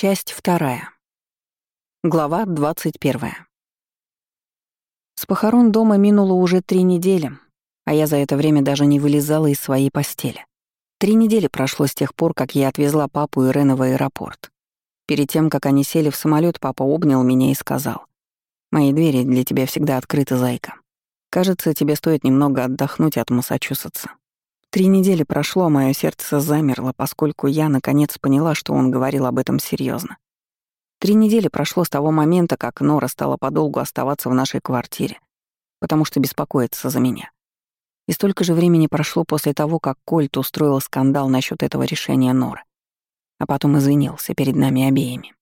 Часть вторая. Глава двадцать первая. С похорон дома минуло уже три недели, а я за это время даже не вылезала из своей постели. Три недели прошло с тех пор, как я отвезла папу и Рена в аэропорт. Перед тем, как они сели в самолет, папа обнял меня и сказал, «Мои двери для тебя всегда открыты, зайка. Кажется, тебе стоит немного отдохнуть от Массачусетса. Три недели прошло, а мое сердце замерло, поскольку я наконец поняла, что он говорил об этом серьезно. Три недели прошло с того момента, как Нора стала подолгу оставаться в нашей квартире, потому что беспокоится за меня. И столько же времени прошло после того, как Кольт устроил скандал насчет этого решения Норы, а потом извинился перед нами обеими.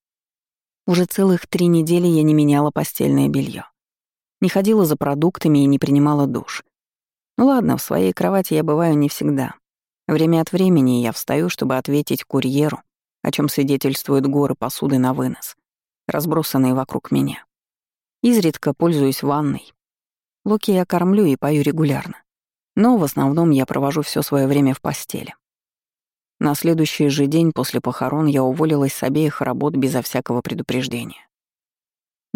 Уже целых три недели я не меняла постельное белье, не ходила за продуктами и не принимала душ — ну ладно, в своей кровати я бываю не всегда. Время от времени я встаю, чтобы ответить курьеру, о чем свидетельствуют горы посуды на вынос, разбросанные вокруг меня. Изредка пользуюсь ванной. Луки я кормлю и пою регулярно. Но в основном я провожу все свое время в постели. На следующий же день после похорон я уволилась с обеих работ безо всякого предупреждения.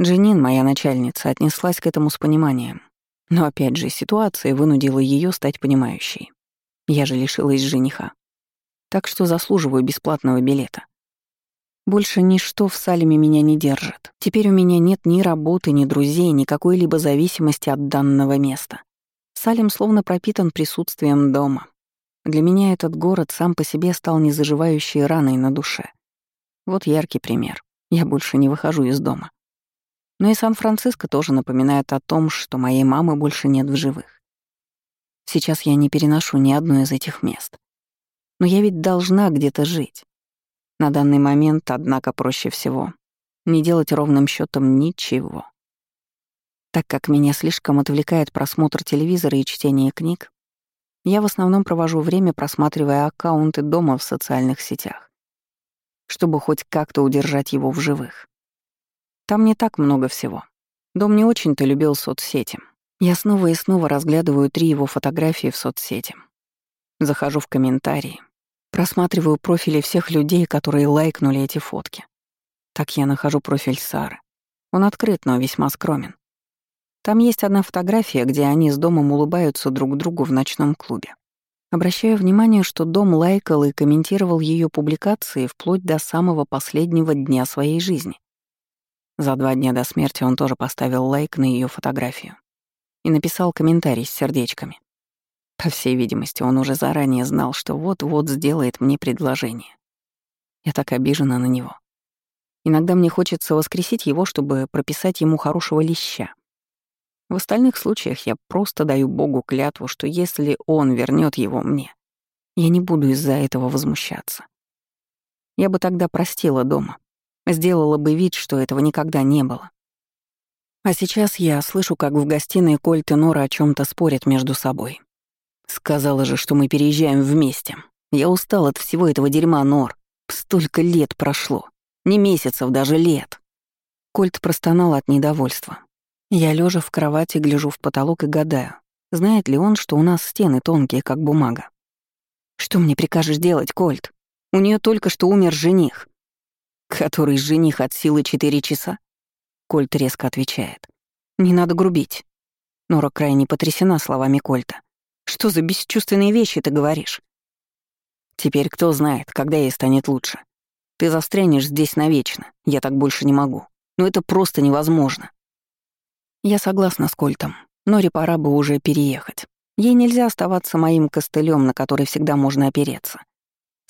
Дженин, моя начальница, отнеслась к этому с пониманием. Но опять же, ситуация вынудила ее стать понимающей. Я же лишилась жениха. Так что заслуживаю бесплатного билета. Больше ничто в Салеме меня не держит. Теперь у меня нет ни работы, ни друзей, ни какой-либо зависимости от данного места. Салем словно пропитан присутствием дома. Для меня этот город сам по себе стал незаживающей раной на душе. Вот яркий пример. Я больше не выхожу из дома. Но и Сан-Франциско тоже напоминает о том, что моей мамы больше нет в живых. Сейчас я не переношу ни одно из этих мест. Но я ведь должна где-то жить. На данный момент, однако, проще всего не делать ровным счетом ничего. Так как меня слишком отвлекает просмотр телевизора и чтение книг, я в основном провожу время, просматривая аккаунты дома в социальных сетях, чтобы хоть как-то удержать его в живых. Там не так много всего. Дом не очень-то любил соцсети. Я снова и снова разглядываю три его фотографии в соцсети. Захожу в комментарии, просматриваю профили всех людей, которые лайкнули эти фотки. Так я нахожу профиль Сары. Он открыт, но весьма скромен. Там есть одна фотография, где они с домом улыбаются друг другу в ночном клубе. Обращаю внимание, что дом лайкал и комментировал ее публикации вплоть до самого последнего дня своей жизни. За два дня до смерти он тоже поставил лайк на ее фотографию и написал комментарий с сердечками. По всей видимости, он уже заранее знал, что вот-вот сделает мне предложение. Я так обижена на него. Иногда мне хочется воскресить его, чтобы прописать ему хорошего леща. В остальных случаях я просто даю Богу клятву, что если он вернет его мне, я не буду из-за этого возмущаться. Я бы тогда простила дома, Сделала бы вид, что этого никогда не было. А сейчас я слышу, как в гостиной Кольт и Нора о чем то спорят между собой. Сказала же, что мы переезжаем вместе. Я устал от всего этого дерьма, Нор. Столько лет прошло. Не месяцев, даже лет. Кольт простонал от недовольства. Я лежа в кровати, гляжу в потолок и гадаю, знает ли он, что у нас стены тонкие, как бумага. «Что мне прикажешь делать, Кольт? У нее только что умер жених. «Который жених от силы четыре часа?» Кольт резко отвечает. «Не надо грубить». Нора крайне потрясена словами Кольта. «Что за бесчувственные вещи ты говоришь?» «Теперь кто знает, когда ей станет лучше. Ты застрянешь здесь навечно, я так больше не могу. Но это просто невозможно». Я согласна с Кольтом. Норе пора бы уже переехать. Ей нельзя оставаться моим костылем, на который всегда можно опереться.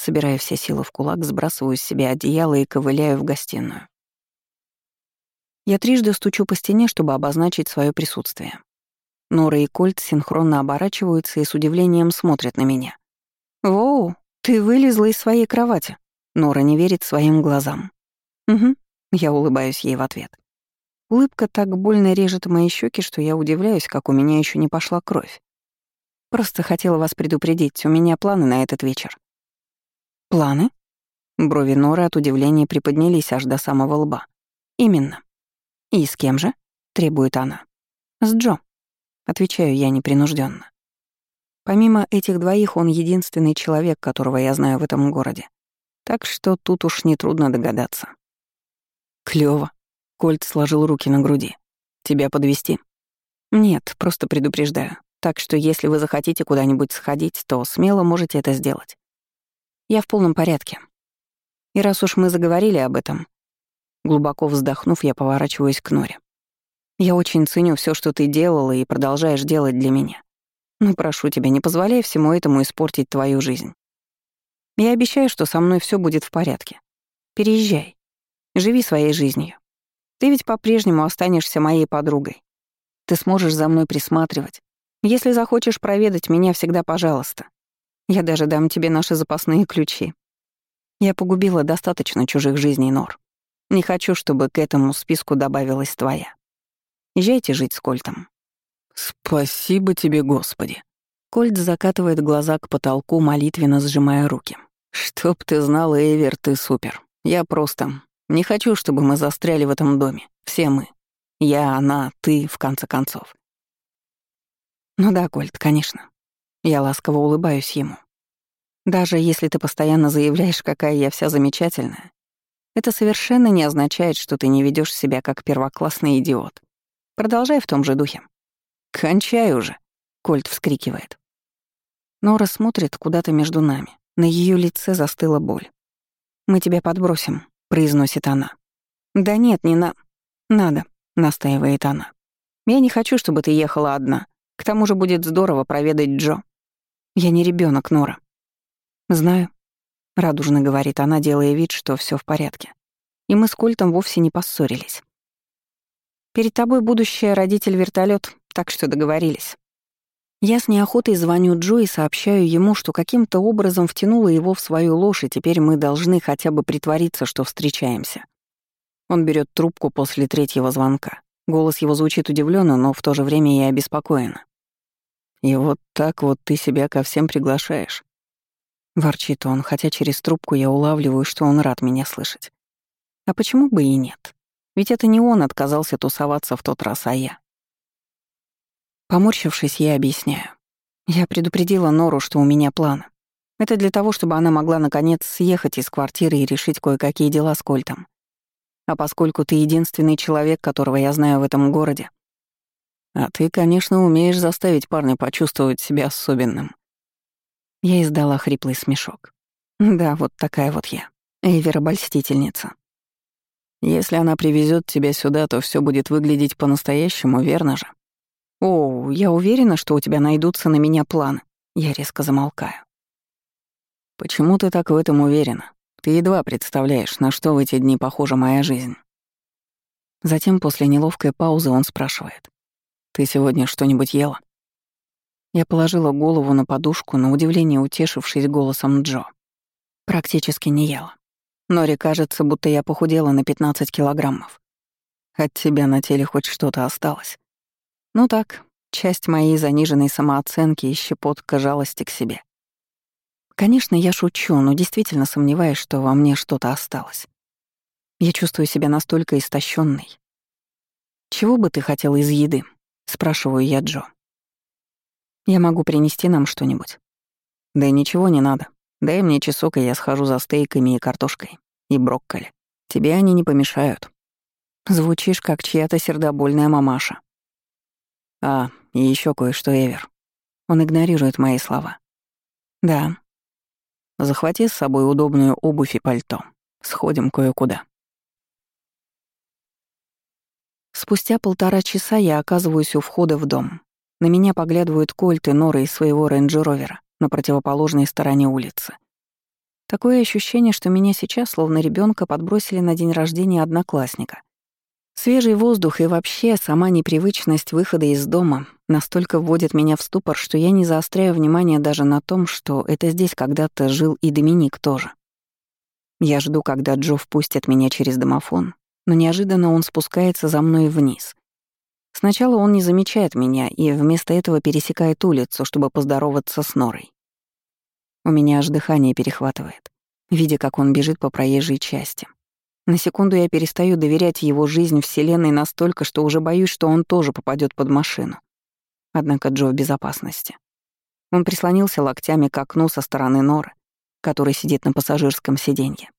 Собирая все силы в кулак, сбрасываю с себя одеяло и ковыляю в гостиную. Я трижды стучу по стене, чтобы обозначить свое присутствие. Нора и Кольт синхронно оборачиваются и с удивлением смотрят на меня. «Воу, ты вылезла из своей кровати!» Нора не верит своим глазам. «Угу», — я улыбаюсь ей в ответ. Улыбка так больно режет мои щеки, что я удивляюсь, как у меня еще не пошла кровь. Просто хотела вас предупредить, у меня планы на этот вечер. «Планы?» Брови Норы от удивления приподнялись аж до самого лба. «Именно». «И с кем же?» — требует она. «С Джо», — отвечаю я непринужденно. Помимо этих двоих, он единственный человек, которого я знаю в этом городе. Так что тут уж нетрудно догадаться. Клёво. Кольт сложил руки на груди. Тебя подвести? Нет, просто предупреждаю. Так что если вы захотите куда-нибудь сходить, то смело можете это сделать. Я в полном порядке. И раз уж мы заговорили об этом, глубоко вздохнув, я поворачиваюсь к Норе. Я очень ценю все, что ты делала и продолжаешь делать для меня. Но прошу тебя, не позволяй всему этому испортить твою жизнь. Я обещаю, что со мной все будет в порядке. Переезжай. Живи своей жизнью. Ты ведь по-прежнему останешься моей подругой. Ты сможешь за мной присматривать. Если захочешь проведать меня, всегда пожалуйста. Я даже дам тебе наши запасные ключи. Я погубила достаточно чужих жизней, Нор. Не хочу, чтобы к этому списку добавилась твоя. Езжайте жить с Кольтом». «Спасибо тебе, Господи». Кольт закатывает глаза к потолку, молитвенно сжимая руки. «Чтоб ты знал, Эвер, ты супер. Я просто не хочу, чтобы мы застряли в этом доме. Все мы. Я, она, ты, в конце концов. Ну да, Кольт, конечно. Я ласково улыбаюсь ему. Даже если ты постоянно заявляешь, какая я вся замечательная, это совершенно не означает, что ты не ведешь себя как первоклассный идиот. Продолжай в том же духе. «Кончай уже!» — Кольт вскрикивает. Нора смотрит куда-то между нами. На ее лице застыла боль. «Мы тебя подбросим», — произносит она. «Да нет, не на...» «Надо», — настаивает она. «Я не хочу, чтобы ты ехала одна. К тому же будет здорово проведать Джо. Я не ребенок, Нора. Знаю. Радужно говорит она, делая вид, что все в порядке. И мы с Кольтом вовсе не поссорились. Перед тобой будущее родитель вертолет, так что договорились. Я с неохотой звоню Джо и сообщаю ему, что каким-то образом втянула его в свою ложь, и теперь мы должны хотя бы притвориться, что встречаемся. Он берет трубку после третьего звонка. Голос его звучит удивленно, но в то же время и обеспокоенно. И вот так вот ты себя ко всем приглашаешь. Ворчит он, хотя через трубку я улавливаю, что он рад меня слышать. А почему бы и нет? Ведь это не он отказался тусоваться в тот раз, а я. Поморщившись, я объясняю. Я предупредила Нору, что у меня планы. Это для того, чтобы она могла наконец съехать из квартиры и решить кое-какие дела с Кольтом. А поскольку ты единственный человек, которого я знаю в этом городе, а ты, конечно, умеешь заставить парня почувствовать себя особенным. Я издала хриплый смешок. Да, вот такая вот я. Эйвер-обольстительница. Если она привезет тебя сюда, то все будет выглядеть по-настоящему, верно же? О, я уверена, что у тебя найдутся на меня планы. Я резко замолкаю. Почему ты так в этом уверена? Ты едва представляешь, на что в эти дни похожа моя жизнь. Затем после неловкой паузы он спрашивает. Ты сегодня что-нибудь ела?» Я положила голову на подушку, на удивление утешившись голосом Джо. Практически не ела. Нори кажется, будто я похудела на 15 килограммов. От тебя на теле хоть что-то осталось. Ну так, часть моей заниженной самооценки и щепотка жалости к себе. Конечно, я шучу, но действительно сомневаюсь, что во мне что-то осталось. Я чувствую себя настолько истощенной. Чего бы ты хотел из еды? Спрашиваю я Джо. Я могу принести нам что-нибудь. Да ничего не надо. Дай мне часок, и я схожу за стейками и картошкой. И брокколи. Тебе они не помешают. Звучишь, как чья-то сердобольная мамаша. А, и еще кое-что, Эвер. Он игнорирует мои слова. Да. Захвати с собой удобную обувь и пальто. Сходим кое-куда. Спустя полтора часа я оказываюсь у входа в дом. На меня поглядывают Кольт и Нора из своего рейндж-ровера на противоположной стороне улицы. Такое ощущение, что меня сейчас, словно ребенка, подбросили на день рождения одноклассника. Свежий воздух и вообще сама непривычность выхода из дома настолько вводит меня в ступор, что я не заостряю внимание даже на том, что это здесь когда-то жил и Доминик тоже. Я жду, когда Джо впустит меня через домофон, но неожиданно он спускается за мной вниз. Сначала он не замечает меня и вместо этого пересекает улицу, чтобы поздороваться с Норой. У меня аж дыхание перехватывает, видя, как он бежит по проезжей части. На секунду я перестаю доверять его жизнь Вселенной настолько, что уже боюсь, что он тоже попадет под машину. Однако Джо в безопасности. Он прислонился локтями к окну со стороны Норы, который сидит на пассажирском сиденье.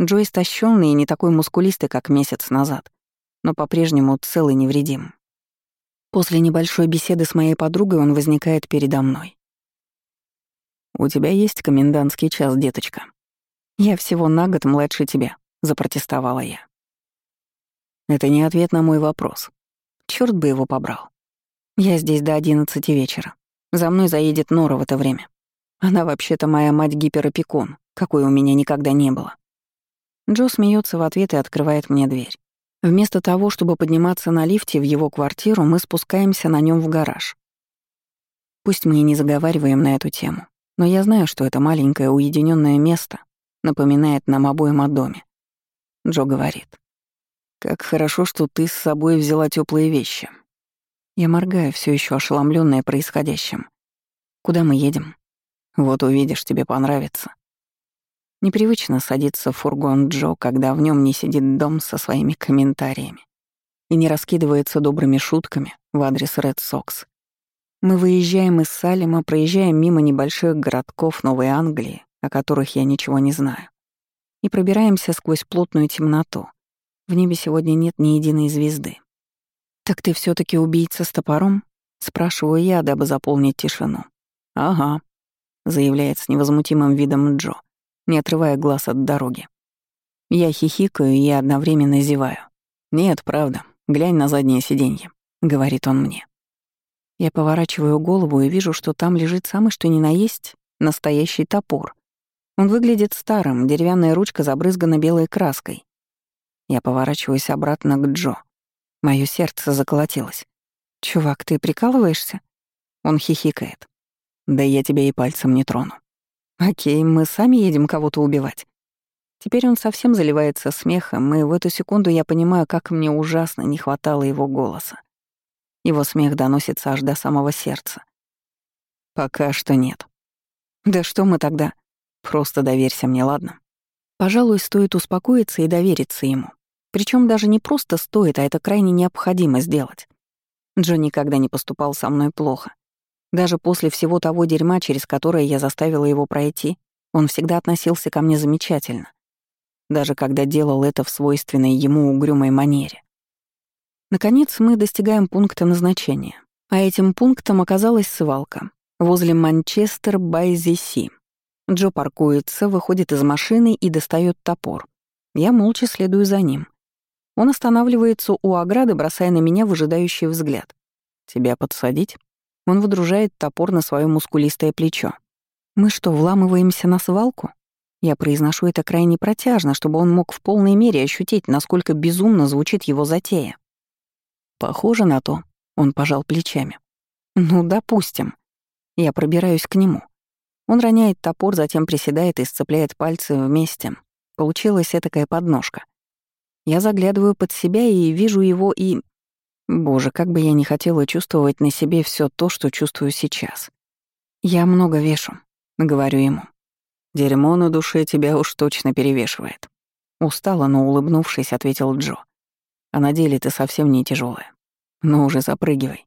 Джо истощенный и не такой мускулистый, как месяц назад, но по-прежнему целый невредим. После небольшой беседы с моей подругой он возникает передо мной. «У тебя есть комендантский час, деточка?» «Я всего на год младше тебя», — запротестовала я. «Это не ответ на мой вопрос. Черт бы его побрал. Я здесь до одиннадцати вечера. За мной заедет Нора в это время. Она вообще-то моя мать-гиперопекун, какой у меня никогда не было. Джо смеется в ответ и открывает мне дверь. Вместо того, чтобы подниматься на лифте в его квартиру, мы спускаемся на нем в гараж. Пусть мы и не заговариваем на эту тему, но я знаю, что это маленькое уединенное место напоминает нам обоим о доме. Джо говорит. «Как хорошо, что ты с собой взяла теплые вещи. Я моргаю, все еще ошеломленная происходящим. Куда мы едем? Вот увидишь, тебе понравится. Непривычно садиться в фургон Джо, когда в нем не сидит дом со своими комментариями и не раскидывается добрыми шутками в адрес Ред Сокс. Мы выезжаем из Салема, проезжаем мимо небольших городков Новой Англии, о которых я ничего не знаю, и пробираемся сквозь плотную темноту. В небе сегодня нет ни единой звезды. «Так ты все таки убийца с топором?» — спрашиваю я, дабы заполнить тишину. «Ага», — заявляет с невозмутимым видом Джо, не отрывая глаз от дороги. Я хихикаю и одновременно зеваю. «Нет, правда. Глянь на заднее сиденье», — говорит он мне. Я поворачиваю голову и вижу, что там лежит самый что ни на есть настоящий топор. Он выглядит старым, деревянная ручка забрызгана белой краской. Я поворачиваюсь обратно к Джо. Моё сердце заколотилось. «Чувак, ты прикалываешься?» Он хихикает. «Да я тебя и пальцем не трону». «Окей, мы сами едем кого-то убивать». Теперь он совсем заливается смехом, и в эту секунду я понимаю, как мне ужасно не хватало его голоса. Его смех доносится аж до самого сердца. «Пока что нет». «Да что мы тогда?» «Просто доверься мне, ладно?» Пожалуй, стоит успокоиться и довериться ему. Причем даже не просто стоит, а это крайне необходимо сделать. Джо никогда не поступал со мной плохо. Даже после всего того дерьма, через которое я заставила его пройти, он всегда относился ко мне замечательно. Даже когда делал это в свойственной ему угрюмой манере. Наконец мы достигаем пункта назначения. А этим пунктом оказалась свалка возле Манчестер бай Си. Джо паркуется, выходит из машины и достает топор. Я молча следую за ним. Он останавливается у ограды, бросая на меня выжидающий взгляд. «Тебя подсадить?» Он выдружает топор на свое мускулистое плечо. «Мы что, вламываемся на свалку?» Я произношу это крайне протяжно, чтобы он мог в полной мере ощутить, насколько безумно звучит его затея. «Похоже на то», — он пожал плечами. «Ну, допустим». Я пробираюсь к нему. Он роняет топор, затем приседает и сцепляет пальцы вместе. Получилась этакая подножка. Я заглядываю под себя и вижу его и... Боже, как бы я не хотела чувствовать на себе все то, что чувствую сейчас. Я много вешу, говорю ему. Дерьмо на душе тебя уж точно перевешивает. Устало, но улыбнувшись, ответил Джо. А на деле ты совсем не тяжелая. Ну уже запрыгивай.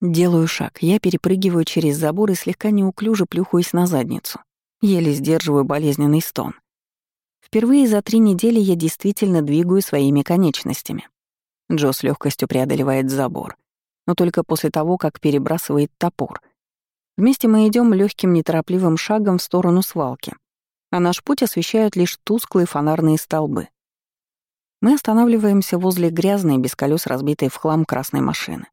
Делаю шаг. Я перепрыгиваю через забор и слегка неуклюже плюхаюсь на задницу. Еле сдерживаю болезненный стон. Впервые за три недели я действительно двигаю своими конечностями. Джо с легкостью преодолевает забор, но только после того, как перебрасывает топор. Вместе мы идем легким неторопливым шагом в сторону свалки, а наш путь освещают лишь тусклые фонарные столбы. Мы останавливаемся возле грязной, без колес разбитой в хлам красной машины.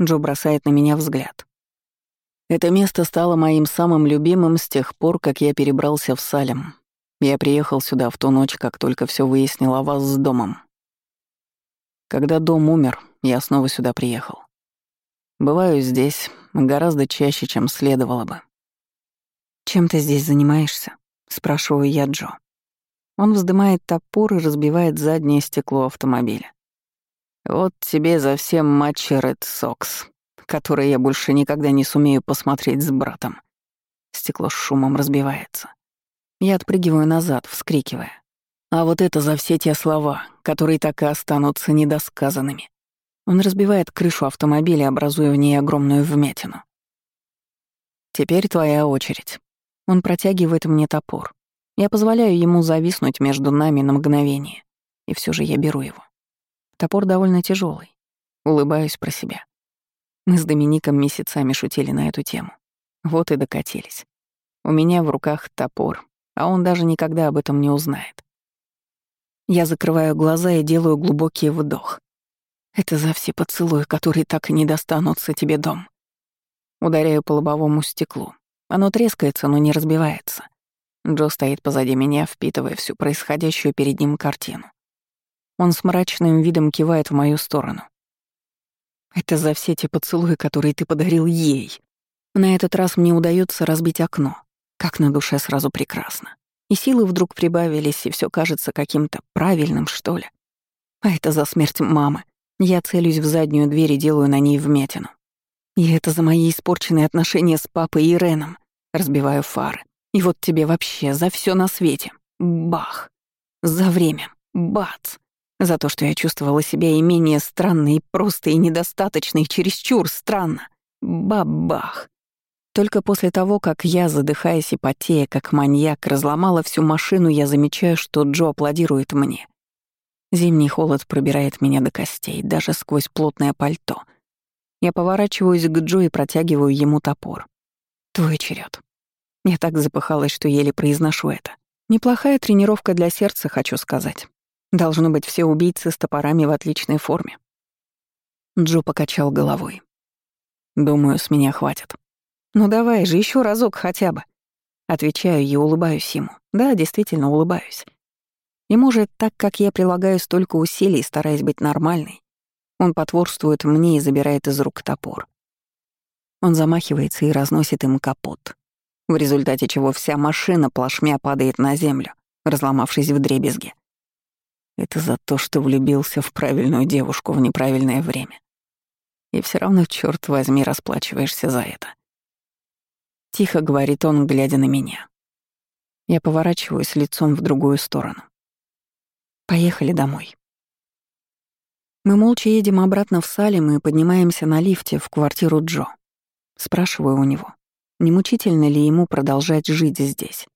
Джо бросает на меня взгляд. Это место стало моим самым любимым с тех пор, как я перебрался в Салем. Я приехал сюда в ту ночь, как только все выяснил о вас с домом. Когда дом умер, я снова сюда приехал. Бываю здесь гораздо чаще, чем следовало бы. «Чем ты здесь занимаешься?» — спрашиваю я Джо. Он вздымает топор и разбивает заднее стекло автомобиля. «Вот тебе за всем матчи Ред Сокс, который я больше никогда не сумею посмотреть с братом». Стекло с шумом разбивается. Я отпрыгиваю назад, вскрикивая. А вот это за все те слова, которые так и останутся недосказанными. Он разбивает крышу автомобиля, образуя в ней огромную вмятину. «Теперь твоя очередь». Он протягивает мне топор. Я позволяю ему зависнуть между нами на мгновение, и все же я беру его. Топор довольно тяжелый. Улыбаюсь про себя. Мы с Домиником месяцами шутили на эту тему. Вот и докатились. У меня в руках топор, а он даже никогда об этом не узнает. Я закрываю глаза и делаю глубокий вдох. Это за все поцелуи, которые так и не достанутся тебе дом. Ударяю по лобовому стеклу. Оно трескается, но не разбивается. Джо стоит позади меня, впитывая всю происходящую перед ним картину. Он с мрачным видом кивает в мою сторону. Это за все те поцелуи, которые ты подарил ей. На этот раз мне удается разбить окно. Как на душе сразу прекрасно. И силы вдруг прибавились, и все кажется каким-то правильным, что ли. А это за смерть мамы. Я целюсь в заднюю дверь и делаю на ней вмятину. И это за мои испорченные отношения с папой и Реном. Разбиваю фары. И вот тебе вообще за все на свете. Бах. За время. Бац. За то, что я чувствовала себя и менее странной, и просто, и недостаточной, чересчур странно. Бабах. Только после того, как я, задыхаясь и потея, как маньяк, разломала всю машину, я замечаю, что Джо аплодирует мне. Зимний холод пробирает меня до костей, даже сквозь плотное пальто. Я поворачиваюсь к Джо и протягиваю ему топор. Твой черед. Я так запыхалась, что еле произношу это. Неплохая тренировка для сердца, хочу сказать. Должно быть, все убийцы с топорами в отличной форме. Джо покачал головой. Думаю, с меня хватит. Ну давай же, еще разок хотя бы. Отвечаю и улыбаюсь ему. Да, действительно, улыбаюсь. И может, так как я прилагаю столько усилий, стараясь быть нормальной, он потворствует мне и забирает из рук топор. Он замахивается и разносит им капот в результате чего вся машина плашмя падает на землю, разломавшись в дребезги. Это за то, что влюбился в правильную девушку в неправильное время. И все равно, черт возьми, расплачиваешься за это. Тихо говорит он, глядя на меня. Я поворачиваюсь лицом в другую сторону. Поехали домой. Мы молча едем обратно в Салем и поднимаемся на лифте в квартиру Джо. Спрашиваю у него. Не мучительно ли ему продолжать жить здесь?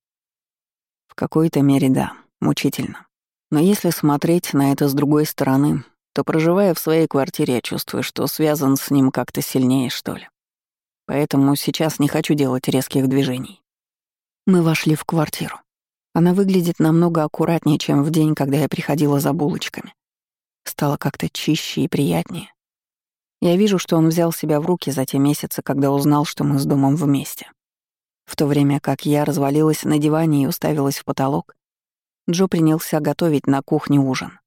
В какой-то мере да, мучительно. Но если смотреть на это с другой стороны, то, проживая в своей квартире, я чувствую, что связан с ним как-то сильнее, что ли. Поэтому сейчас не хочу делать резких движений. Мы вошли в квартиру. Она выглядит намного аккуратнее, чем в день, когда я приходила за булочками. Стало как-то чище и приятнее. Я вижу, что он взял себя в руки за те месяцы, когда узнал, что мы с домом вместе. В то время как я развалилась на диване и уставилась в потолок, Джо принялся готовить на кухне ужин.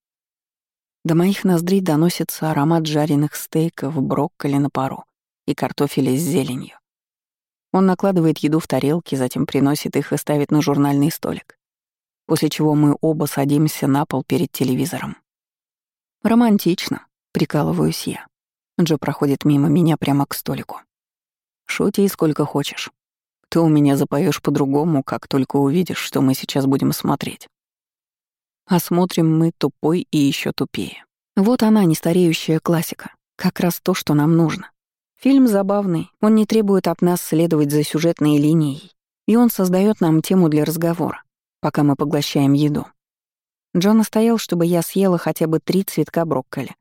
До моих ноздрей доносится аромат жареных стейков, брокколи на пару и картофеля с зеленью. Он накладывает еду в тарелки, затем приносит их и ставит на журнальный столик, после чего мы оба садимся на пол перед телевизором. «Романтично», — прикалываюсь я. Джо проходит мимо меня прямо к столику. «Шути сколько хочешь. Ты у меня запоешь по-другому, как только увидишь, что мы сейчас будем смотреть. А смотрим мы тупой и еще тупее. Вот она, нестареющая классика. Как раз то, что нам нужно. Фильм забавный, он не требует от нас следовать за сюжетной линией, и он создает нам тему для разговора, пока мы поглощаем еду. Джон настоял, чтобы я съела хотя бы три цветка брокколи,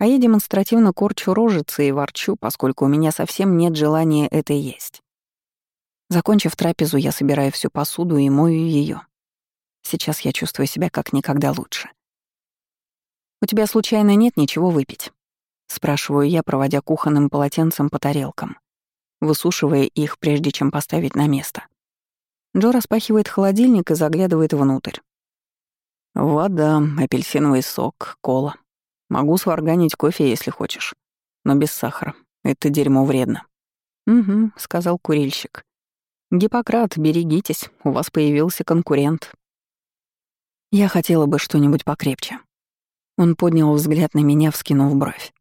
а я демонстративно корчу рожицы и ворчу, поскольку у меня совсем нет желания это есть. Закончив трапезу, я собираю всю посуду и мою ее. Сейчас я чувствую себя как никогда лучше. «У тебя случайно нет ничего выпить?» — спрашиваю я, проводя кухонным полотенцем по тарелкам, высушивая их, прежде чем поставить на место. Джо распахивает холодильник и заглядывает внутрь. Вода, апельсиновый сок, кола. Могу сварганить кофе, если хочешь. Но без сахара. Это дерьмо вредно. «Угу», — сказал курильщик. «Гиппократ, берегитесь, у вас появился конкурент». Я хотела бы что-нибудь покрепче. Он поднял взгляд на меня, вскинув бровь.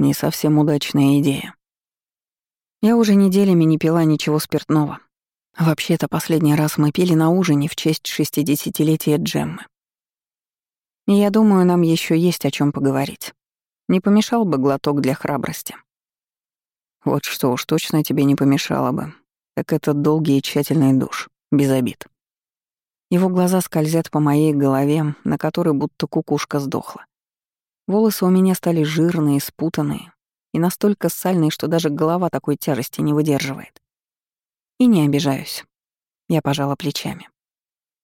Не совсем удачная идея. Я уже неделями не пила ничего спиртного. Вообще-то последний раз мы пили на ужине в честь шестидесятилетия Джеммы. И я думаю, нам еще есть о чем поговорить. Не помешал бы глоток для храбрости. Вот что уж точно тебе не помешало бы, так это долгий и тщательный душ, без обид. Его глаза скользят по моей голове, на которой будто кукушка сдохла. Волосы у меня стали жирные, спутанные и настолько сальные, что даже голова такой тяжести не выдерживает. И не обижаюсь. Я пожала плечами.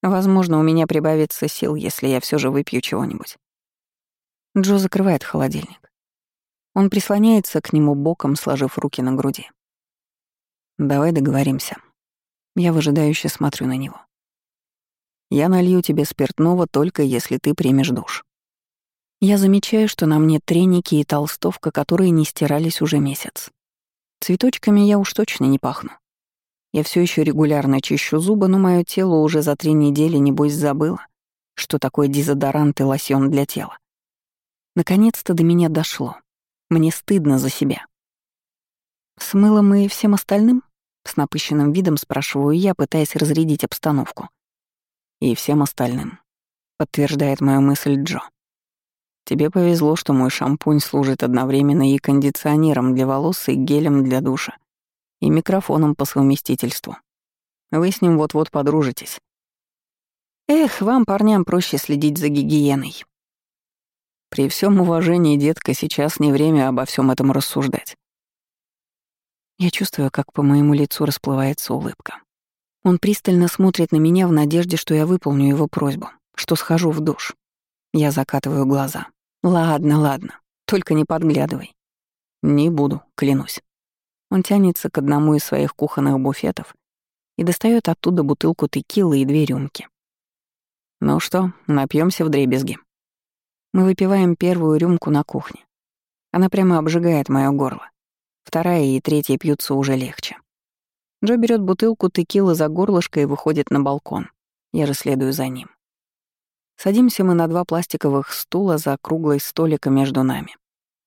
Возможно, у меня прибавится сил, если я все же выпью чего-нибудь. Джо закрывает холодильник. Он прислоняется к нему боком, сложив руки на груди. «Давай договоримся». Я выжидающе смотрю на него. «Я налью тебе спиртного только если ты примешь душ». Я замечаю, что на мне треники и толстовка, которые не стирались уже месяц. Цветочками я уж точно не пахну. Я все еще регулярно чищу зубы, но мое тело уже за три недели, небось, забыло, что такое дезодорант и лосьон для тела. Наконец-то до меня дошло. Мне стыдно за себя. С мылом и всем остальным? С напыщенным видом спрашиваю я, пытаясь разрядить обстановку. И всем остальным, подтверждает мою мысль Джо. Тебе повезло, что мой шампунь служит одновременно и кондиционером для волос, и гелем для душа и микрофоном по совместительству. Вы с ним вот-вот подружитесь. Эх, вам, парням, проще следить за гигиеной. При всем уважении, детка, сейчас не время обо всем этом рассуждать. Я чувствую, как по моему лицу расплывается улыбка. Он пристально смотрит на меня в надежде, что я выполню его просьбу, что схожу в душ. Я закатываю глаза. Ладно, ладно, только не подглядывай. Не буду, клянусь. Он тянется к одному из своих кухонных буфетов и достает оттуда бутылку текилы и две рюмки. Ну что, напьемся в дребезги. Мы выпиваем первую рюмку на кухне. Она прямо обжигает мое горло. Вторая и третья пьются уже легче. Джо берет бутылку текилы за горлышко и выходит на балкон. Я же следую за ним. Садимся мы на два пластиковых стула за круглой столика между нами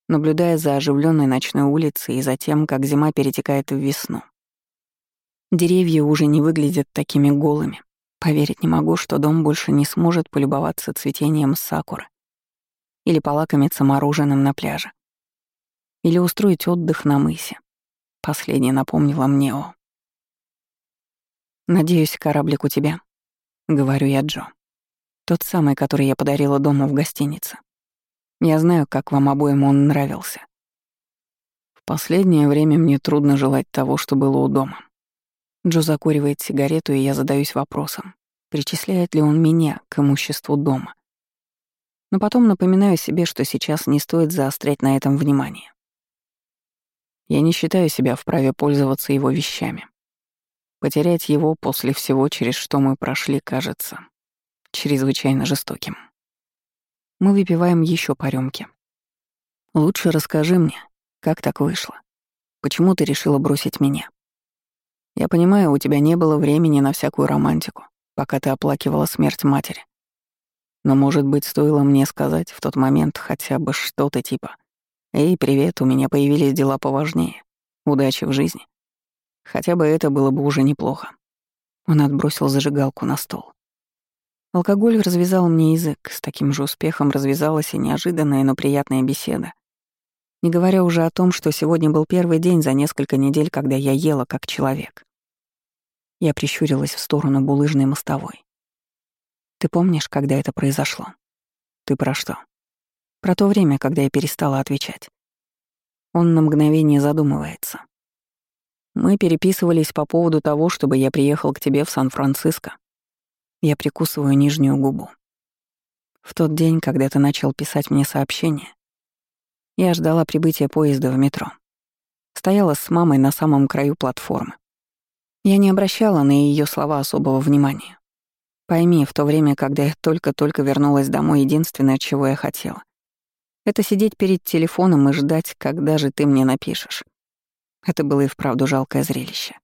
наблюдая за оживленной ночной улицей и за тем, как зима перетекает в весну. Деревья уже не выглядят такими голыми. Поверить не могу, что дом больше не сможет полюбоваться цветением сакуры или полакомиться мороженым на пляже. Или устроить отдых на мысе. Последнее напомнило мне о... «Надеюсь, кораблик у тебя», — говорю я Джо. Тот самый, который я подарила дому в гостинице. Я знаю, как вам обоим он нравился. В последнее время мне трудно желать того, что было у дома. Джо закуривает сигарету, и я задаюсь вопросом, причисляет ли он меня к имуществу дома. Но потом напоминаю себе, что сейчас не стоит заострять на этом внимание. Я не считаю себя вправе пользоваться его вещами. Потерять его после всего, через что мы прошли, кажется чрезвычайно жестоким. Мы выпиваем еще по рюмке. Лучше расскажи мне, как так вышло? Почему ты решила бросить меня? Я понимаю, у тебя не было времени на всякую романтику, пока ты оплакивала смерть матери. Но, может быть, стоило мне сказать в тот момент хотя бы что-то типа «Эй, привет, у меня появились дела поважнее. Удачи в жизни». Хотя бы это было бы уже неплохо. Он отбросил зажигалку на стол. Алкоголь развязал мне язык, с таким же успехом развязалась и неожиданная, но приятная беседа. Не говоря уже о том, что сегодня был первый день за несколько недель, когда я ела как человек. Я прищурилась в сторону булыжной мостовой. «Ты помнишь, когда это произошло?» «Ты про что?» «Про то время, когда я перестала отвечать». Он на мгновение задумывается. «Мы переписывались по поводу того, чтобы я приехал к тебе в Сан-Франциско. Я прикусываю нижнюю губу. В тот день, когда ты начал писать мне сообщение, я ждала прибытия поезда в метро. Стояла с мамой на самом краю платформы. Я не обращала на ее слова особого внимания. Пойми, в то время, когда я только-только вернулась домой, единственное, чего я хотела — это сидеть перед телефоном и ждать, когда же ты мне напишешь. Это было и вправду жалкое зрелище.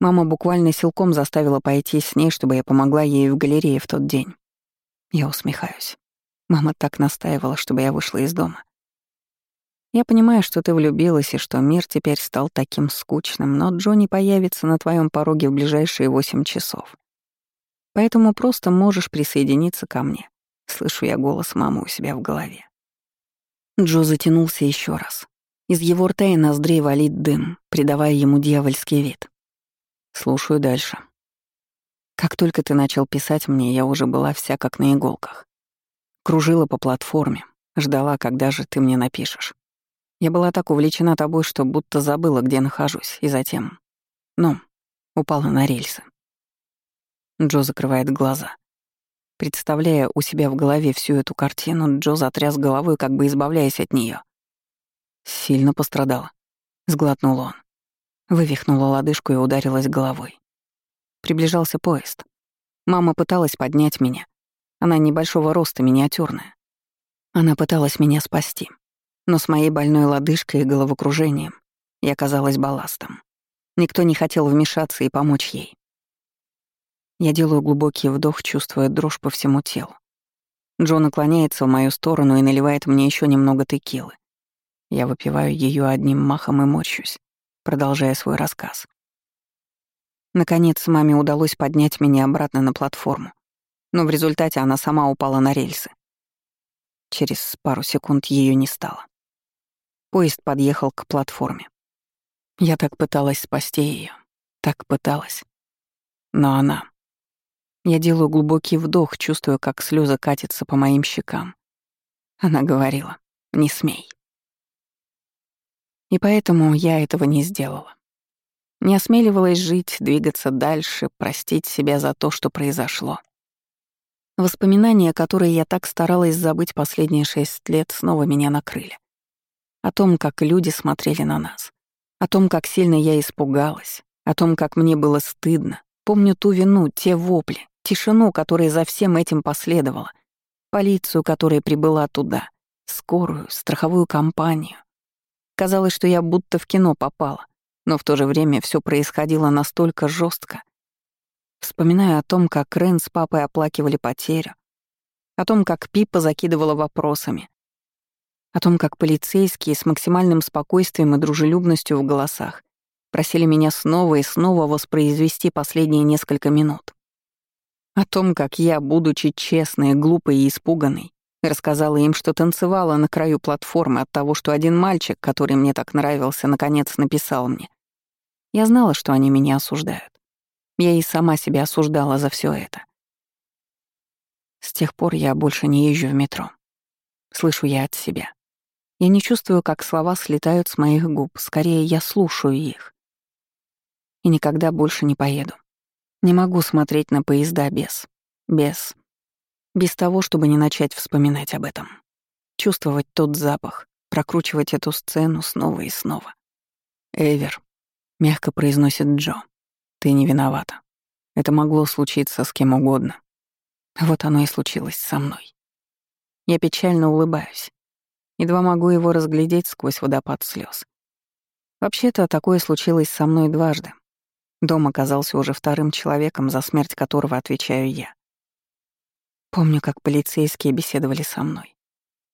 Мама буквально силком заставила пойти с ней, чтобы я помогла ей в галерее в тот день. Я усмехаюсь. Мама так настаивала, чтобы я вышла из дома. Я понимаю, что ты влюбилась и что мир теперь стал таким скучным, но Джонни появится на твоем пороге в ближайшие восемь часов. Поэтому просто можешь присоединиться ко мне. Слышу я голос мамы у себя в голове. Джо затянулся еще раз. Из его рта и ноздрей валит дым, придавая ему дьявольский вид. Слушаю дальше. Как только ты начал писать мне, я уже была вся как на иголках. Кружила по платформе, ждала, когда же ты мне напишешь. Я была так увлечена тобой, что будто забыла, где нахожусь, и затем... Ну, упала на рельсы. Джо закрывает глаза. Представляя у себя в голове всю эту картину, Джо затряс головой, как бы избавляясь от нее. Сильно пострадала. Сглотнул он. Вывихнула лодыжку и ударилась головой. Приближался поезд. Мама пыталась поднять меня. Она небольшого роста, миниатюрная. Она пыталась меня спасти. Но с моей больной лодыжкой и головокружением я оказалась балластом. Никто не хотел вмешаться и помочь ей. Я делаю глубокий вдох, чувствуя дрожь по всему телу. Джо наклоняется в мою сторону и наливает мне еще немного текилы. Я выпиваю ее одним махом и морщусь, продолжая свой рассказ. Наконец, маме удалось поднять меня обратно на платформу, но в результате она сама упала на рельсы. Через пару секунд ее не стало. Поезд подъехал к платформе. Я так пыталась спасти ее, так пыталась. Но она... Я делаю глубокий вдох, чувствую, как слезы катятся по моим щекам. Она говорила, не смей. И поэтому я этого не сделала. Не осмеливалась жить, двигаться дальше, простить себя за то, что произошло. Воспоминания, которые я так старалась забыть последние шесть лет, снова меня накрыли. О том, как люди смотрели на нас. О том, как сильно я испугалась. О том, как мне было стыдно. Помню ту вину, те вопли, тишину, которая за всем этим последовала. Полицию, которая прибыла туда. Скорую, страховую компанию. Казалось, что я будто в кино попала но в то же время все происходило настолько жестко. Вспоминаю о том, как Рен с папой оплакивали потерю, о том, как Пипа закидывала вопросами, о том, как полицейские с максимальным спокойствием и дружелюбностью в голосах просили меня снова и снова воспроизвести последние несколько минут. О том, как я, будучи честной, глупой и испуганной, рассказала им, что танцевала на краю платформы от того, что один мальчик, который мне так нравился, наконец написал мне. Я знала, что они меня осуждают. Я и сама себя осуждала за все это. С тех пор я больше не езжу в метро. Слышу я от себя. Я не чувствую, как слова слетают с моих губ, скорее я слушаю их. И никогда больше не поеду. Не могу смотреть на поезда без... без... Без того, чтобы не начать вспоминать об этом. Чувствовать тот запах, прокручивать эту сцену снова и снова. «Эвер», — мягко произносит Джо, — «ты не виновата. Это могло случиться с кем угодно. Вот оно и случилось со мной. Я печально улыбаюсь. Едва могу его разглядеть сквозь водопад слез. Вообще-то такое случилось со мной дважды. Дом оказался уже вторым человеком, за смерть которого отвечаю я. Помню, как полицейские беседовали со мной.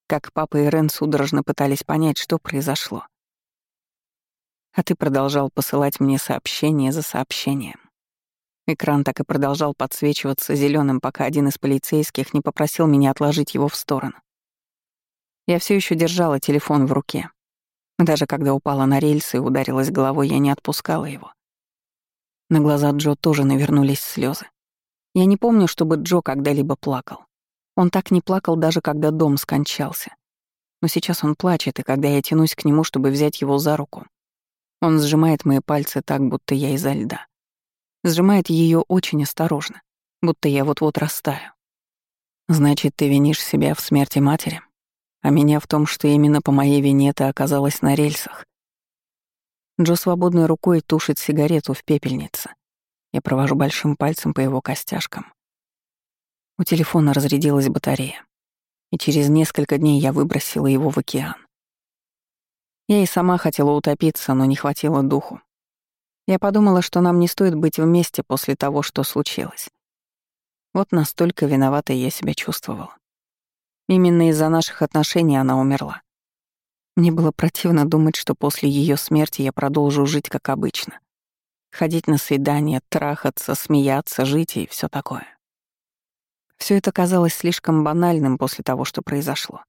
Как папа и Рен судорожно пытались понять, что произошло. А ты продолжал посылать мне сообщение за сообщением. Экран так и продолжал подсвечиваться зеленым, пока один из полицейских не попросил меня отложить его в сторону. Я все еще держала телефон в руке. Даже когда упала на рельсы и ударилась головой, я не отпускала его. На глаза Джо тоже навернулись слезы. Я не помню, чтобы Джо когда-либо плакал. Он так не плакал, даже когда дом скончался. Но сейчас он плачет, и когда я тянусь к нему, чтобы взять его за руку, он сжимает мои пальцы так, будто я изо льда. Сжимает ее очень осторожно, будто я вот-вот растаю. Значит, ты винишь себя в смерти матери, а меня в том, что именно по моей вине ты оказалась на рельсах. Джо свободной рукой тушит сигарету в пепельнице. Я провожу большим пальцем по его костяшкам. У телефона разрядилась батарея, и через несколько дней я выбросила его в океан. Я и сама хотела утопиться, но не хватило духу. Я подумала, что нам не стоит быть вместе после того, что случилось. Вот настолько виноватой я себя чувствовала. Именно из-за наших отношений она умерла. Мне было противно думать, что после ее смерти я продолжу жить как обычно. Ходить на свидания, трахаться, смеяться, жить и все такое. Все это казалось слишком банальным после того, что произошло.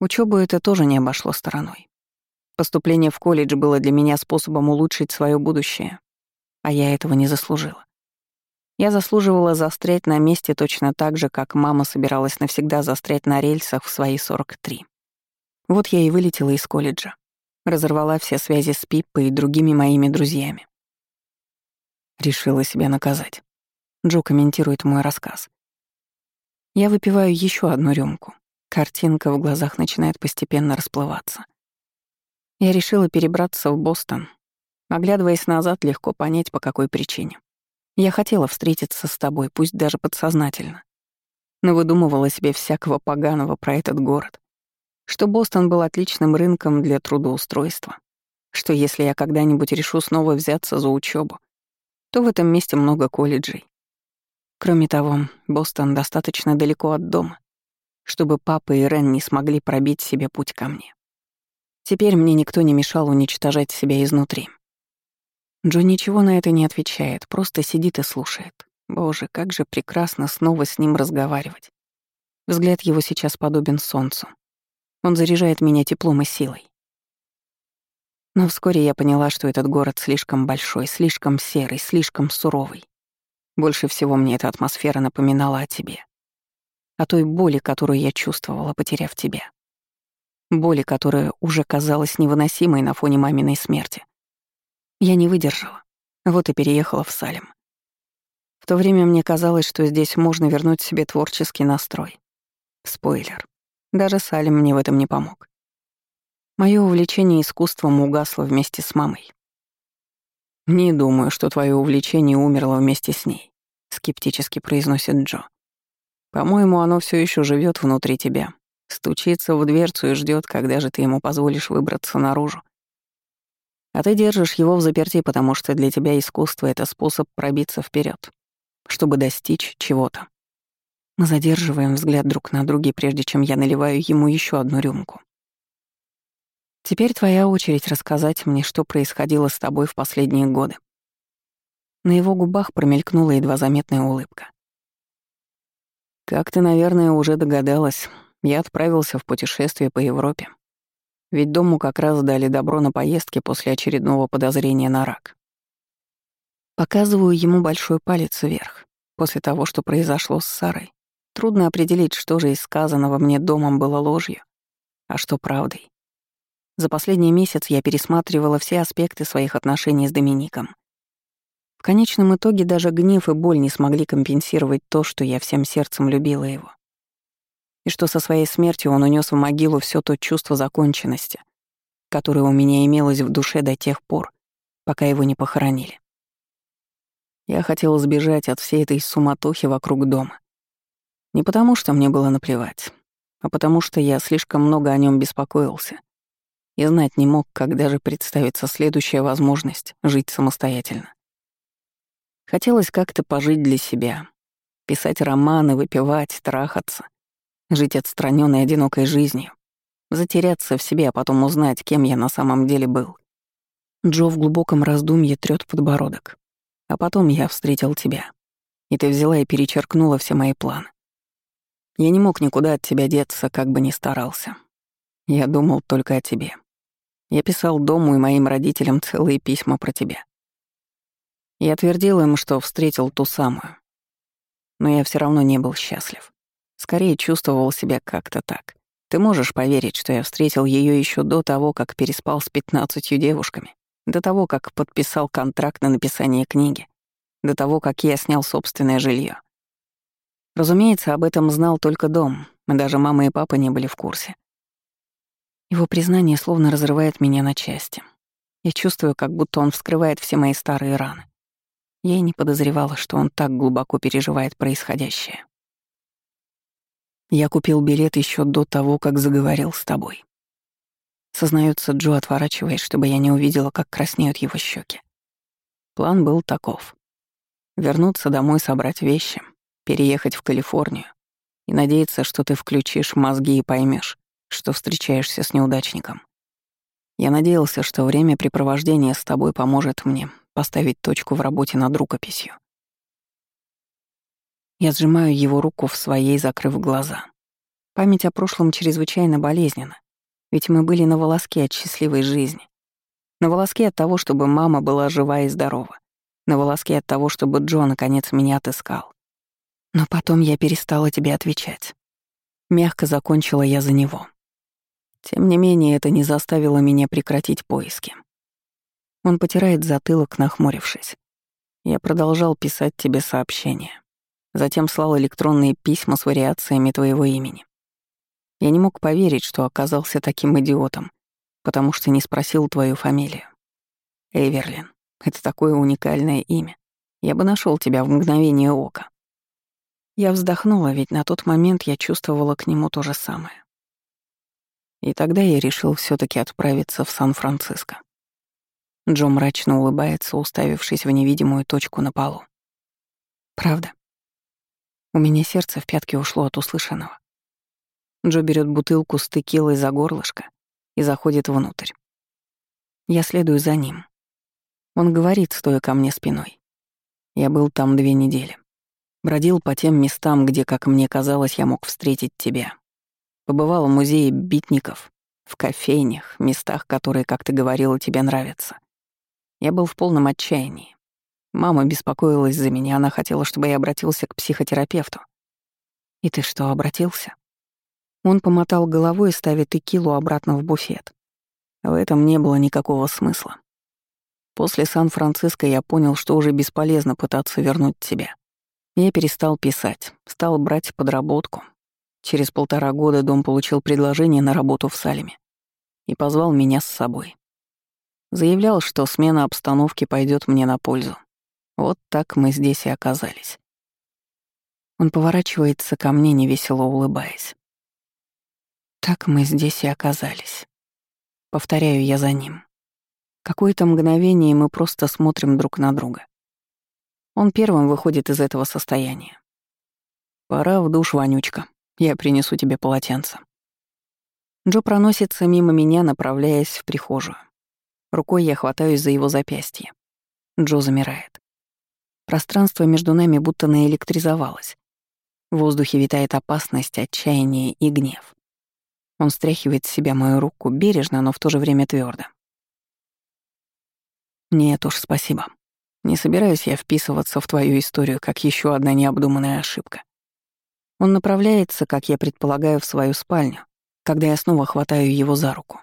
Учебу это тоже не обошло стороной. Поступление в колледж было для меня способом улучшить свое будущее, а я этого не заслужила. Я заслуживала застрять на месте точно так же, как мама собиралась навсегда застрять на рельсах в свои 43. Вот я и вылетела из колледжа. Разорвала все связи с Пиппой и другими моими друзьями. Решила себя наказать. Джо комментирует мой рассказ. Я выпиваю еще одну рюмку. Картинка в глазах начинает постепенно расплываться. Я решила перебраться в Бостон. Оглядываясь назад, легко понять, по какой причине. Я хотела встретиться с тобой, пусть даже подсознательно. Но выдумывала себе всякого поганого про этот город. Что Бостон был отличным рынком для трудоустройства. Что если я когда-нибудь решу снова взяться за учебу, то в этом месте много колледжей. Кроме того, Бостон достаточно далеко от дома, чтобы папа и Рен не смогли пробить себе путь ко мне. Теперь мне никто не мешал уничтожать себя изнутри. Джо ничего на это не отвечает, просто сидит и слушает. Боже, как же прекрасно снова с ним разговаривать. Взгляд его сейчас подобен солнцу. Он заряжает меня теплом и силой. Но вскоре я поняла, что этот город слишком большой, слишком серый, слишком суровый. Больше всего мне эта атмосфера напоминала о тебе. О той боли, которую я чувствовала, потеряв тебя. Боли, которая уже казалась невыносимой на фоне маминой смерти. Я не выдержала. Вот и переехала в Салем. В то время мне казалось, что здесь можно вернуть себе творческий настрой. Спойлер. Даже Салем мне в этом не помог. Моё увлечение искусством угасло вместе с мамой. «Не думаю, что твое увлечение умерло вместе с ней», — скептически произносит Джо. «По-моему, оно все еще живет внутри тебя, стучится в дверцу и ждет, когда же ты ему позволишь выбраться наружу. А ты держишь его в заперти, потому что для тебя искусство — это способ пробиться вперед, чтобы достичь чего-то. Мы задерживаем взгляд друг на друге, прежде чем я наливаю ему еще одну рюмку. Теперь твоя очередь рассказать мне, что происходило с тобой в последние годы. На его губах промелькнула едва заметная улыбка. Как ты, наверное, уже догадалась, я отправился в путешествие по Европе. Ведь дому как раз дали добро на поездки после очередного подозрения на рак. Показываю ему большой палец вверх. После того, что произошло с Сарой, трудно определить, что же из сказанного мне домом было ложью, а что правдой. За последний месяц я пересматривала все аспекты своих отношений с Домиником. В конечном итоге даже гнев и боль не смогли компенсировать то, что я всем сердцем любила его и что со своей смертью он унес в могилу все то чувство законченности, которое у меня имелось в душе до тех пор, пока его не похоронили. Я хотела сбежать от всей этой суматохи вокруг дома. Не потому, что мне было наплевать, а потому что я слишком много о нем беспокоился и знать не мог, как даже представится следующая возможность жить самостоятельно. Хотелось как-то пожить для себя, писать романы, выпивать, трахаться — Жить отстраненной одинокой жизнью. Затеряться в себе, а потом узнать, кем я на самом деле был. Джо в глубоком раздумье трёт подбородок. А потом я встретил тебя. И ты взяла и перечеркнула все мои планы. Я не мог никуда от тебя деться, как бы ни старался. Я думал только о тебе. Я писал дому и моим родителям целые письма про тебя. Я твердил им, что встретил ту самую. Но я все равно не был счастлив. Скорее чувствовал себя как-то так. Ты можешь поверить, что я встретил ее еще до того, как переспал с пятнадцатью девушками, до того, как подписал контракт на написание книги, до того, как я снял собственное жилье. Разумеется, об этом знал только дом, даже мама и папа не были в курсе. Его признание словно разрывает меня на части. Я чувствую, как будто он вскрывает все мои старые раны. Я и не подозревала, что он так глубоко переживает происходящее. Я купил билет еще до того, как заговорил с тобой. Сознается Джо, отворачиваясь, чтобы я не увидела, как краснеют его щеки. План был таков. Вернуться домой, собрать вещи, переехать в Калифорнию и надеяться, что ты включишь мозги и поймешь, что встречаешься с неудачником. Я надеялся, что времяпрепровождение с тобой поможет мне поставить точку в работе над рукописью. Я сжимаю его руку в своей, закрыв глаза. Память о прошлом чрезвычайно болезненна, ведь мы были на волоске от счастливой жизни. На волоске от того, чтобы мама была жива и здорова. на волоске от того, чтобы Джо наконец меня отыскал. Но потом я перестала тебе отвечать. Мягко закончила я за него. Тем не менее, это не заставило меня прекратить поиски. Он потирает затылок, нахмурившись. Я продолжал писать тебе сообщения. Затем слал электронные письма с вариациями твоего имени. Я не мог поверить, что оказался таким идиотом, потому что не спросил твою фамилию. Эверлин. Это такое уникальное имя. Я бы нашел тебя в мгновение ока. Я вздохнула, ведь на тот момент я чувствовала к нему то же самое. И тогда я решил все таки отправиться в Сан-Франциско. Джо мрачно улыбается, уставившись в невидимую точку на полу. Правда. У меня сердце в пятки ушло от услышанного. Джо берет бутылку с текилой за горлышко и заходит внутрь. Я следую за ним. Он говорит, стоя ко мне спиной. Я был там две недели. Бродил по тем местам, где, как мне казалось, я мог встретить тебя. Побывал в музее битников, в кофейнях, местах, которые, как ты говорила, тебе нравятся. Я был в полном отчаянии. Мама беспокоилась за меня, она хотела, чтобы я обратился к психотерапевту. «И ты что, обратился?» Он помотал головой, ставя текилу обратно в буфет. В этом не было никакого смысла. После Сан-Франциско я понял, что уже бесполезно пытаться вернуть тебя. Я перестал писать, стал брать подработку. Через полтора года дом получил предложение на работу в Салеме и позвал меня с собой. Заявлял, что смена обстановки пойдет мне на пользу. Вот так мы здесь и оказались. Он поворачивается ко мне, невесело улыбаясь. Так мы здесь и оказались. Повторяю я за ним. Какое-то мгновение мы просто смотрим друг на друга. Он первым выходит из этого состояния. «Пора в душ, Ванючка. Я принесу тебе полотенце». Джо проносится мимо меня, направляясь в прихожую. Рукой я хватаюсь за его запястье. Джо замирает. Пространство между нами будто наэлектризовалось. В воздухе витает опасность, отчаяние и гнев. Он стряхивает с себя мою руку бережно, но в то же время твердо. Нет уж, спасибо. Не собираюсь я вписываться в твою историю, как еще одна необдуманная ошибка. Он направляется, как я предполагаю, в свою спальню, когда я снова хватаю его за руку.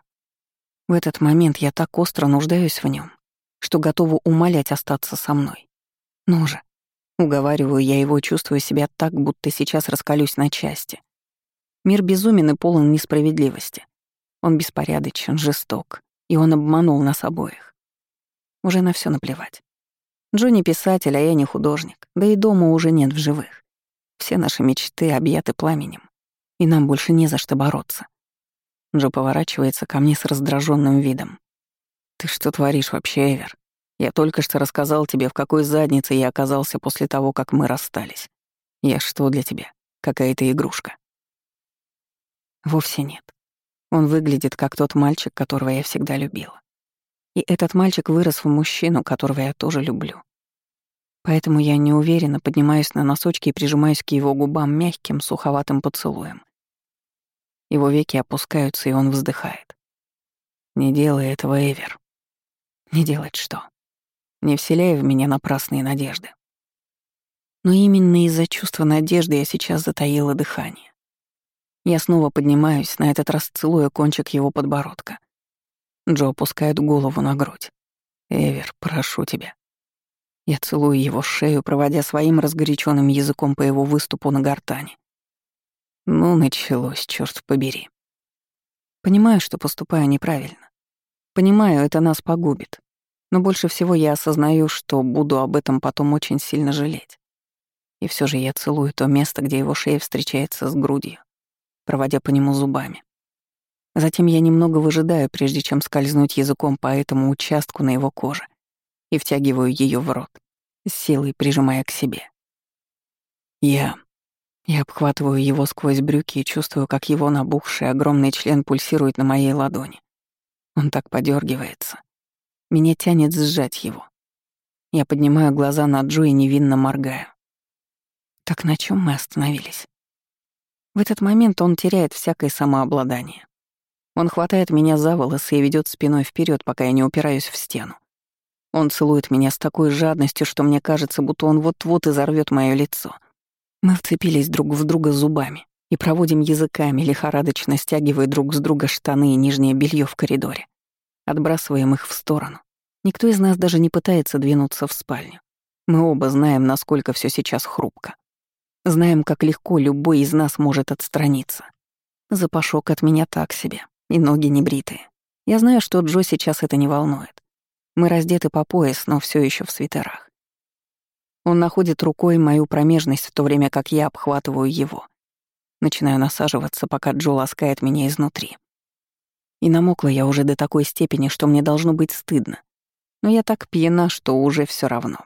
В этот момент я так остро нуждаюсь в нем, что готова умолять остаться со мной. Ну же, уговариваю я его, чувствую себя так, будто сейчас раскалюсь на части. Мир безумен и полон несправедливости. Он беспорядочен, жесток, и он обманул нас обоих. Уже на все наплевать. Джонни писатель, а я не художник, да и дома уже нет в живых. Все наши мечты объяты пламенем, и нам больше не за что бороться. Джо поворачивается ко мне с раздраженным видом. «Ты что творишь вообще, Эвер? Я только что рассказал тебе, в какой заднице я оказался после того, как мы расстались. Я что для тебя? Какая-то игрушка?» Вовсе нет. Он выглядит как тот мальчик, которого я всегда любила. И этот мальчик вырос в мужчину, которого я тоже люблю. Поэтому я неуверенно поднимаюсь на носочки и прижимаюсь к его губам мягким, суховатым поцелуем. Его веки опускаются, и он вздыхает. «Не делай этого, Эвер. Не делать что? Не вселяй в меня напрасные надежды». Но именно из-за чувства надежды я сейчас затаила дыхание. Я снова поднимаюсь, на этот раз целуя кончик его подбородка. Джо опускает голову на грудь. «Эвер, прошу тебя». Я целую его шею, проводя своим разгоряченным языком по его выступу на гортани. Ну, началось, черт побери. Понимаю, что поступаю неправильно. Понимаю, это нас погубит. Но больше всего я осознаю, что буду об этом потом очень сильно жалеть. И все же я целую то место, где его шея встречается с грудью, проводя по нему зубами. Затем я немного выжидаю, прежде чем скользнуть языком по этому участку на его коже, и втягиваю ее в рот, с силой прижимая к себе. Я... Я обхватываю его сквозь брюки и чувствую, как его набухший огромный член пульсирует на моей ладони. Он так подергивается. Меня тянет сжать его. Я поднимаю глаза на Джо и невинно моргаю. Так на чем мы остановились? В этот момент он теряет всякое самообладание. Он хватает меня за волосы и ведет спиной вперед, пока я не упираюсь в стену. Он целует меня с такой жадностью, что мне кажется, будто он вот-вот изорвет мое лицо. Мы вцепились друг в друга зубами и проводим языками, лихорадочно стягивая друг с друга штаны и нижнее белье в коридоре. Отбрасываем их в сторону. Никто из нас даже не пытается двинуться в спальню. Мы оба знаем, насколько все сейчас хрупко. Знаем, как легко любой из нас может отстраниться. Запашок от меня так себе, и ноги не бритые. Я знаю, что Джо сейчас это не волнует. Мы раздеты по пояс, но все еще в свитерах. Он находит рукой мою промежность, в то время как я обхватываю его. Начинаю насаживаться, пока Джо ласкает меня изнутри. И намокла я уже до такой степени, что мне должно быть стыдно. Но я так пьяна, что уже все равно.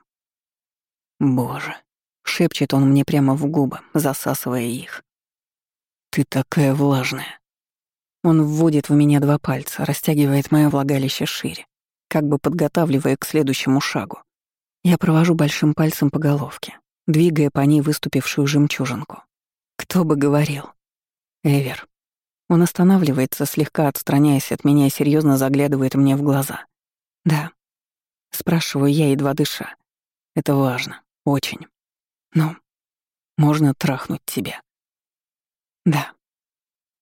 Боже, шепчет он мне прямо в губы, засасывая их. Ты такая влажная. Он вводит в меня два пальца, растягивает мое влагалище шире, как бы подготавливая к следующему шагу. Я провожу большим пальцем по головке, двигая по ней выступившую жемчужинку. Кто бы говорил? Эвер. Он останавливается, слегка отстраняясь от меня и серьезно заглядывает мне в глаза. Да. Спрашиваю я, едва дыша. Это важно. Очень. Но можно трахнуть тебя. Да.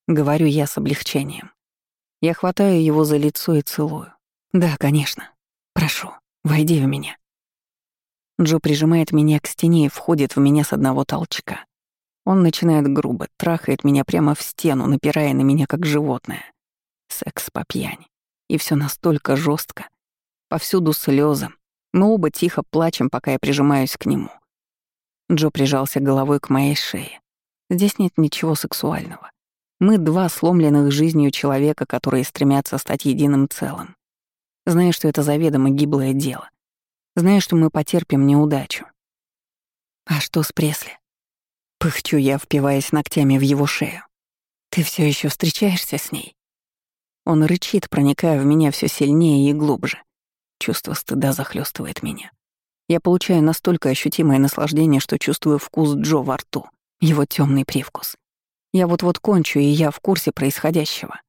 Говорю я с облегчением. Я хватаю его за лицо и целую. Да, конечно. Прошу, войди в меня. Джо прижимает меня к стене и входит в меня с одного толчка. Он начинает грубо, трахает меня прямо в стену, напирая на меня как животное. Секс по пьяни. И все настолько жестко. Повсюду слезы. Мы оба тихо плачем, пока я прижимаюсь к нему. Джо прижался головой к моей шее. Здесь нет ничего сексуального. Мы два сломленных жизнью человека, которые стремятся стать единым целым. Зная, что это заведомо гиблое дело. Зная, что мы потерпим неудачу. А что с Пресли? Пыхчу я, впиваясь ногтями в его шею. Ты все еще встречаешься с ней? Он рычит, проникая в меня все сильнее и глубже. Чувство стыда захлестывает меня. Я получаю настолько ощутимое наслаждение, что чувствую вкус Джо во рту, его темный привкус. Я вот-вот кончу, и я в курсе происходящего.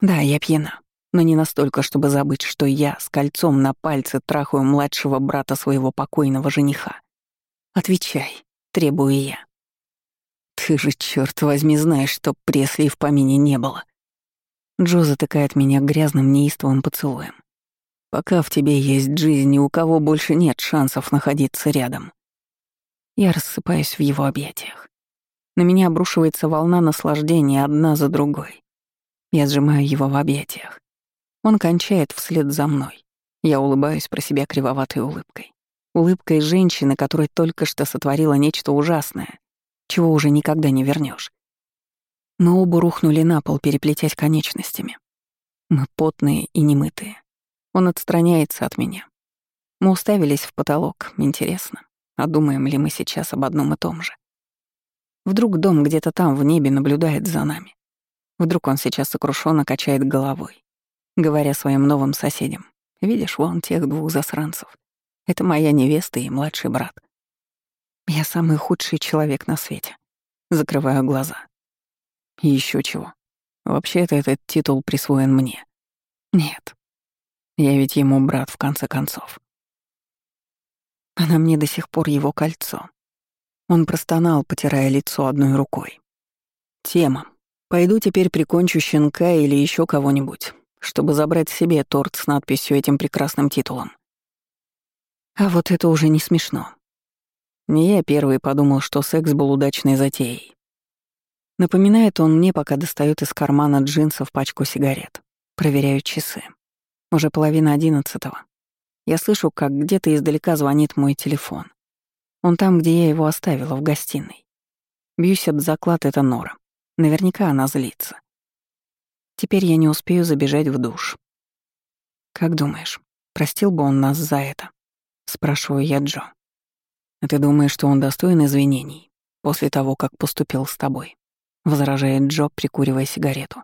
Да, я пьяна, но не настолько, чтобы забыть, что я с кольцом на пальце трахаю младшего брата своего покойного жениха. «Отвечай», — требую я. «Ты же, черт возьми, знаешь, что Пресли в помине не было». Джо затыкает меня грязным неистовым поцелуем. «Пока в тебе есть жизнь, ни у кого больше нет шансов находиться рядом». Я рассыпаюсь в его объятиях. На меня обрушивается волна наслаждения одна за другой. Я сжимаю его в объятиях. Он кончает вслед за мной. Я улыбаюсь про себя кривоватой улыбкой. Улыбкой женщины, которая только что сотворила нечто ужасное, чего уже никогда не вернешь. Мы оба рухнули на пол, переплетясь конечностями. Мы потные и немытые. Он отстраняется от меня. Мы уставились в потолок, интересно, а думаем ли мы сейчас об одном и том же. Вдруг дом где-то там в небе наблюдает за нами. Вдруг он сейчас сокрушенно качает головой, говоря своим новым соседям. «Видишь, вон тех двух засранцев. Это моя невеста и младший брат. Я самый худший человек на свете. Закрываю глаза. Еще чего. Вообще-то этот титул присвоен мне. Нет. Я ведь ему брат, в конце концов. А на мне до сих пор его кольцо. Он простонал, потирая лицо одной рукой. Тема. Пойду теперь прикончу щенка или еще кого-нибудь, чтобы забрать себе торт с надписью этим прекрасным титулом. А вот это уже не смешно. Не я первый подумал, что секс был удачной затеей. Напоминает он мне, пока достает из кармана джинсов пачку сигарет. Проверяю часы. Уже половина одиннадцатого. Я слышу, как где-то издалека звонит мой телефон. Он там, где я его оставила, в гостиной. Бьюсь об заклад, это Нора. Наверняка она злится. Теперь я не успею забежать в душ. «Как думаешь, простил бы он нас за это?» — спрашиваю я Джо. «А ты думаешь, что он достоин извинений после того, как поступил с тобой?» — возражает Джо, прикуривая сигарету.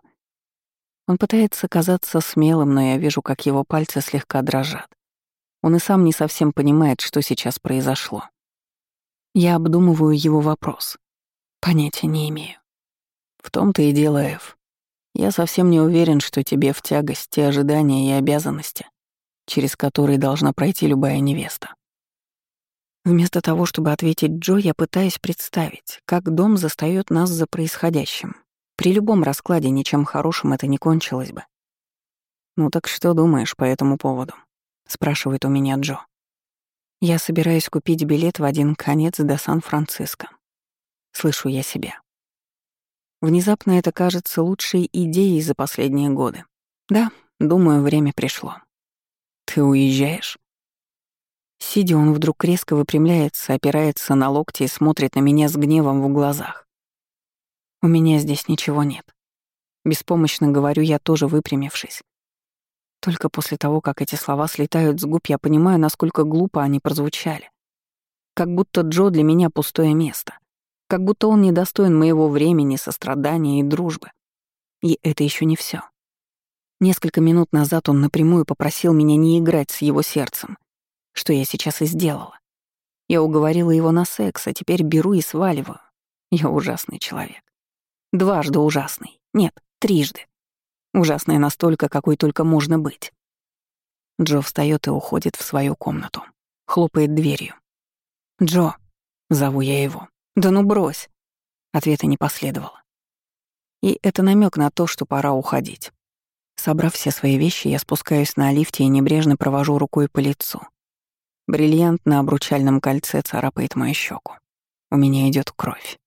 Он пытается казаться смелым, но я вижу, как его пальцы слегка дрожат. Он и сам не совсем понимает, что сейчас произошло. Я обдумываю его вопрос. Понятия не имею. В том-то и дело, Эв. Я совсем не уверен, что тебе в тягость те ожидания и обязанности, через который должна пройти любая невеста. Вместо того, чтобы ответить Джо, я пытаюсь представить, как дом застаёт нас за происходящим. При любом раскладе ничем хорошим это не кончилось бы. «Ну так что думаешь по этому поводу?» — спрашивает у меня Джо. Я собираюсь купить билет в один конец до Сан-Франциско. Слышу я себя. Внезапно это кажется лучшей идеей за последние годы. Да, думаю, время пришло. Ты уезжаешь? Сидя, он вдруг резко выпрямляется, опирается на локти и смотрит на меня с гневом в глазах. У меня здесь ничего нет. Беспомощно говорю я, тоже выпрямившись. Только после того, как эти слова слетают с губ, я понимаю, насколько глупо они прозвучали. Как будто Джо для меня пустое место. Как будто он недостоин моего времени, сострадания и дружбы. И это еще не все. Несколько минут назад он напрямую попросил меня не играть с его сердцем, что я сейчас и сделала. Я уговорила его на секс, а теперь беру и сваливаю. Я ужасный человек. Дважды ужасный. Нет, трижды. Ужасная настолько, какой только можно быть. Джо встает и уходит в свою комнату. Хлопает дверью. «Джо!» — зову я его. «Да ну брось!» Ответа не последовало. И это намек на то, что пора уходить. Собрав все свои вещи, я спускаюсь на лифте и небрежно провожу рукой по лицу. Бриллиант на обручальном кольце царапает мою щеку. У меня идет кровь.